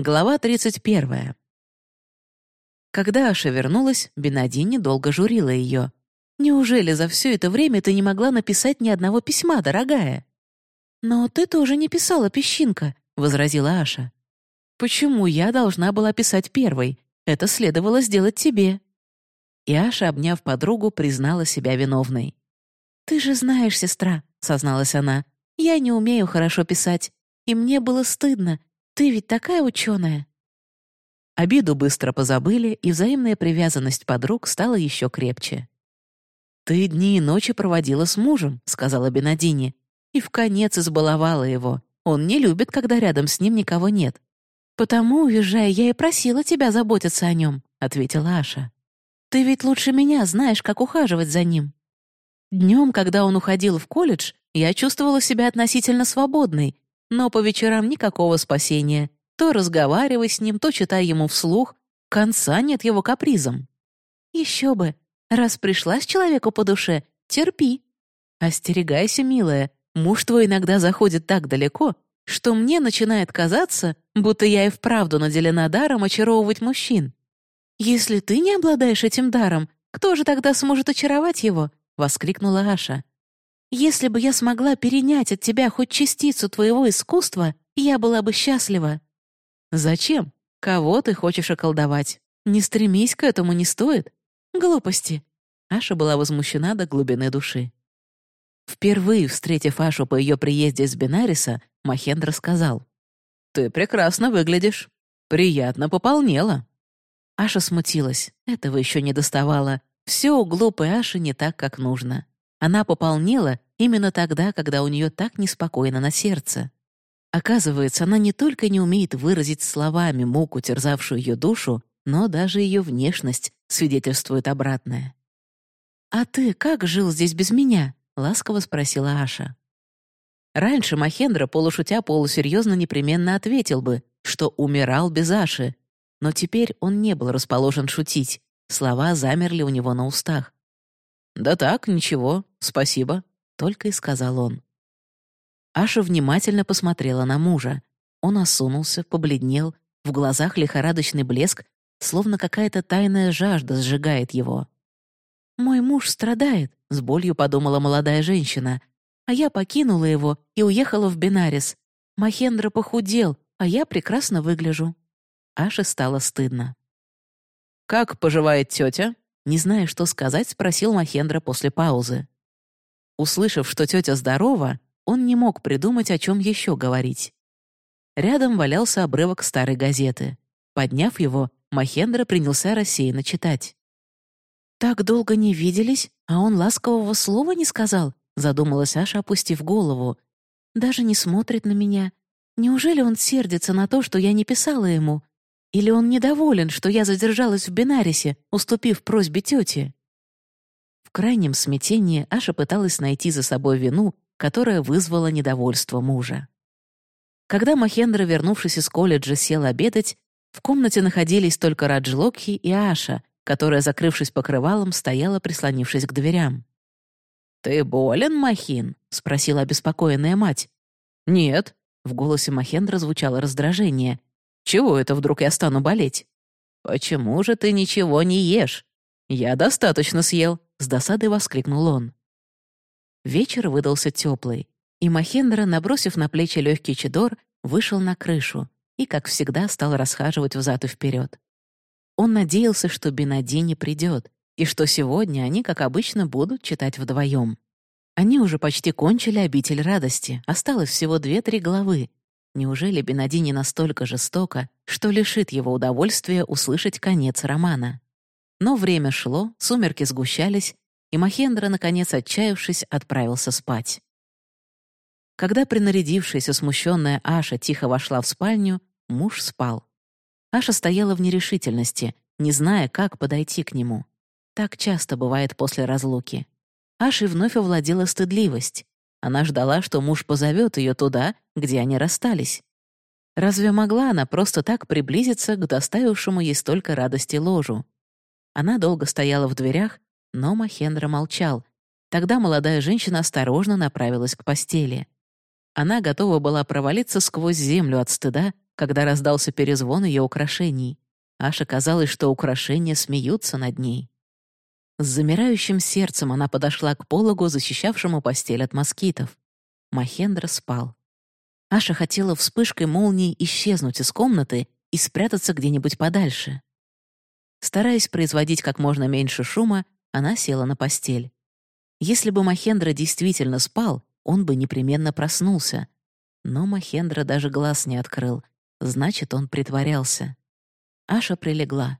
Глава 31. Когда Аша вернулась, Бенадини долго журила ее. «Неужели за все это время ты не могла написать ни одного письма, дорогая?» «Но ты тоже не писала, песчинка», — возразила Аша. «Почему я должна была писать первой? Это следовало сделать тебе». И Аша, обняв подругу, признала себя виновной. «Ты же знаешь, сестра», — созналась она, — «я не умею хорошо писать, и мне было стыдно, ты ведь такая ученая!» Обиду быстро позабыли, и взаимная привязанность подруг стала еще крепче. «Ты дни и ночи проводила с мужем», — сказала Бенадини, «и в конец избаловала его. Он не любит, когда рядом с ним никого нет». «Потому, уезжая, я и просила тебя заботиться о нем», — ответила Аша. «Ты ведь лучше меня знаешь, как ухаживать за ним». Днем, когда он уходил в колледж, я чувствовала себя относительно свободной, но по вечерам никакого спасения. То разговаривай с ним, то читай ему вслух. Конца нет его капризам. Еще бы. Раз пришла с человеку по душе, терпи. Остерегайся, милая. Муж твой иногда заходит так далеко, что мне начинает казаться, будто я и вправду наделена даром очаровывать мужчин. Если ты не обладаешь этим даром, кто же тогда сможет очаровать его?» — воскликнула Аша. Если бы я смогла перенять от тебя хоть частицу твоего искусства, я была бы счастлива». «Зачем? Кого ты хочешь околдовать? Не стремись к этому, не стоит. Глупости». Аша была возмущена до глубины души. Впервые встретив Ашу по ее приезде из Бенариса, Махендра сказал. «Ты прекрасно выглядишь. Приятно пополнела». Аша смутилась. Этого еще не доставало. Все у глупой Аши не так, как нужно. Она пополнела именно тогда, когда у нее так неспокойно на сердце. Оказывается, она не только не умеет выразить словами муку, терзавшую ее душу, но даже ее внешность свидетельствует обратное. «А ты как жил здесь без меня?» — ласково спросила Аша. Раньше Махендра, полушутя полусерьезно, непременно ответил бы, что умирал без Аши, но теперь он не был расположен шутить, слова замерли у него на устах. «Да так, ничего, спасибо», — только и сказал он. Аша внимательно посмотрела на мужа. Он осунулся, побледнел, в глазах лихорадочный блеск, словно какая-то тайная жажда сжигает его. «Мой муж страдает», — с болью подумала молодая женщина. «А я покинула его и уехала в Бенарис. Махендра похудел, а я прекрасно выгляжу». Аше стало стыдно. «Как поживает тетя?» Не зная, что сказать, спросил Махендра после паузы. Услышав, что тетя здорова, он не мог придумать, о чем еще говорить. Рядом валялся обрывок старой газеты. Подняв его, Махендра принялся рассеянно читать. «Так долго не виделись, а он ласкового слова не сказал», задумалась Аша, опустив голову. «Даже не смотрит на меня. Неужели он сердится на то, что я не писала ему? Или он недоволен, что я задержалась в Бенарисе, уступив просьбе тети? В крайнем смятении Аша пыталась найти за собой вину, которая вызвала недовольство мужа. Когда Махендра, вернувшись из колледжа, сел обедать, в комнате находились только Раджлокхи и Аша, которая, закрывшись покрывалом, стояла, прислонившись к дверям. «Ты болен, Махин?» — спросила обеспокоенная мать. «Нет», — в голосе Махендра звучало раздражение. Чего это вдруг я стану болеть? Почему же ты ничего не ешь? Я достаточно съел, с досадой воскликнул он. Вечер выдался теплый, и Махендра, набросив на плечи легкий чедор, вышел на крышу и, как всегда, стал расхаживать взад и вперед. Он надеялся, что Бенади не придет, и что сегодня они, как обычно, будут читать вдвоем. Они уже почти кончили обитель радости, осталось всего две-три главы, Неужели Бенадини настолько жестоко, что лишит его удовольствия услышать конец романа? Но время шло, сумерки сгущались, и Махендра, наконец отчаявшись, отправился спать. Когда принарядившаяся смущенная Аша тихо вошла в спальню, муж спал. Аша стояла в нерешительности, не зная, как подойти к нему. Так часто бывает после разлуки. Аше вновь овладела стыдливость. Она ждала, что муж позовет ее туда, где они расстались. Разве могла она просто так приблизиться к доставившему ей столько радости ложу? Она долго стояла в дверях, но Махендра молчал. Тогда молодая женщина осторожно направилась к постели. Она готова была провалиться сквозь землю от стыда, когда раздался перезвон ее украшений. Аше казалось, что украшения смеются над ней. С замирающим сердцем она подошла к пологу, защищавшему постель от москитов. Махендра спал. Аша хотела вспышкой молнии исчезнуть из комнаты и спрятаться где-нибудь подальше. Стараясь производить как можно меньше шума, она села на постель. Если бы Махендра действительно спал, он бы непременно проснулся. Но Махендра даже глаз не открыл, значит, он притворялся. Аша прилегла.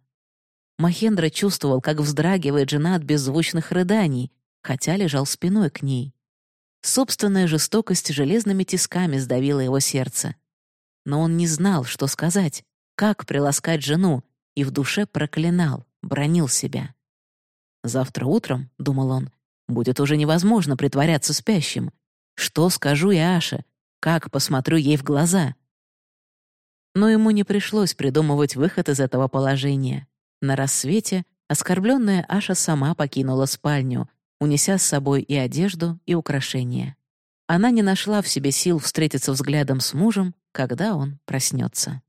Махендра чувствовал, как вздрагивает жена от беззвучных рыданий, хотя лежал спиной к ней. Собственная жестокость железными тисками сдавила его сердце. Но он не знал, что сказать, как приласкать жену, и в душе проклинал, бронил себя. «Завтра утром», — думал он, — «будет уже невозможно притворяться спящим. Что скажу я Аше? Как посмотрю ей в глаза?» Но ему не пришлось придумывать выход из этого положения. На рассвете оскорбленная Аша сама покинула спальню, унеся с собой и одежду, и украшения. Она не нашла в себе сил встретиться взглядом с мужем, когда он проснется.